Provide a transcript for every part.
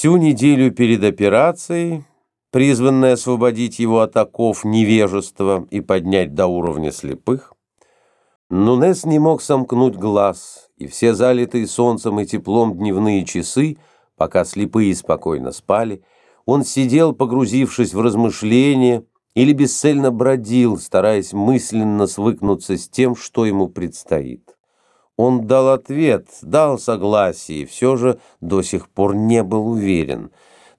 Всю неделю перед операцией, призванной освободить его от оков невежества и поднять до уровня слепых, Нунес не мог сомкнуть глаз, и все залитые солнцем и теплом дневные часы, пока слепые спокойно спали, он сидел, погрузившись в размышления, или бесцельно бродил, стараясь мысленно свыкнуться с тем, что ему предстоит. Он дал ответ, дал согласие, все же до сих пор не был уверен.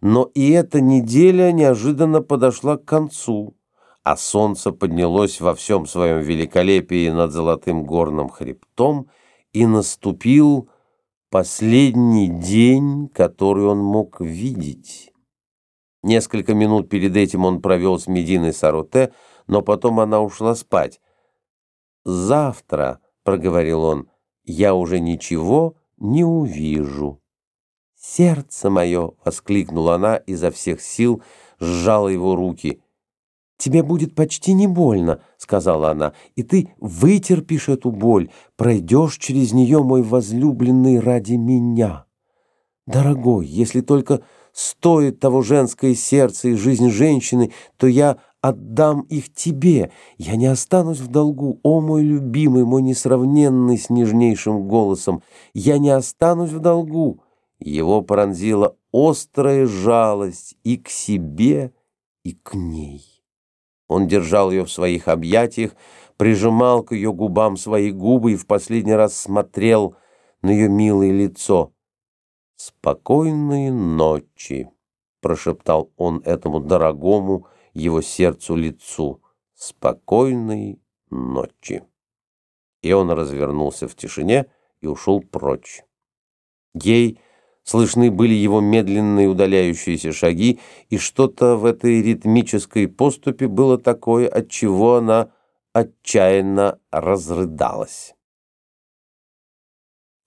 Но и эта неделя неожиданно подошла к концу, а солнце поднялось во всем своем великолепии над золотым горным хребтом, и наступил последний день, который он мог видеть. Несколько минут перед этим он провел с Мединой Саруте, но потом она ушла спать. «Завтра», — проговорил он, я уже ничего не увижу. «Сердце мое!» — воскликнула она изо всех сил, сжала его руки. «Тебе будет почти не больно», — сказала она, — «и ты вытерпишь эту боль, пройдешь через нее, мой возлюбленный, ради меня. Дорогой, если только стоит того женское сердце и жизнь женщины, то я отдам их тебе. Я не останусь в долгу, о мой любимый, мой несравненный с нежнейшим голосом. Я не останусь в долгу. Его пронзила острая жалость и к себе, и к ней. Он держал ее в своих объятиях, прижимал к ее губам свои губы и в последний раз смотрел на ее милое лицо. «Спокойной ночи», — прошептал он этому дорогому, его сердцу лицу «Спокойной ночи». И он развернулся в тишине и ушел прочь. Ей слышны были его медленные удаляющиеся шаги, и что-то в этой ритмической поступе было такое, от чего она отчаянно разрыдалась.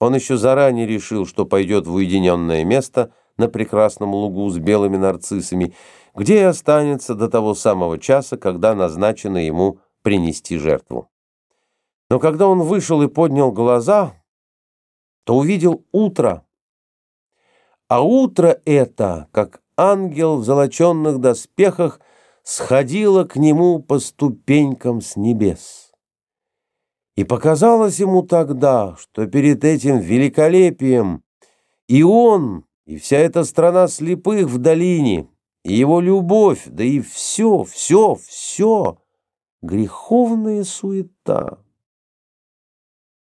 Он еще заранее решил, что пойдет в уединенное место на прекрасном лугу с белыми нарциссами, где и останется до того самого часа, когда назначено ему принести жертву. Но когда он вышел и поднял глаза, то увидел утро. А утро это, как ангел в золоченных доспехах, сходило к нему по ступенькам с небес. И показалось ему тогда, что перед этим великолепием и он, и вся эта страна слепых в долине — и его любовь, да и все, все, все — греховная суета.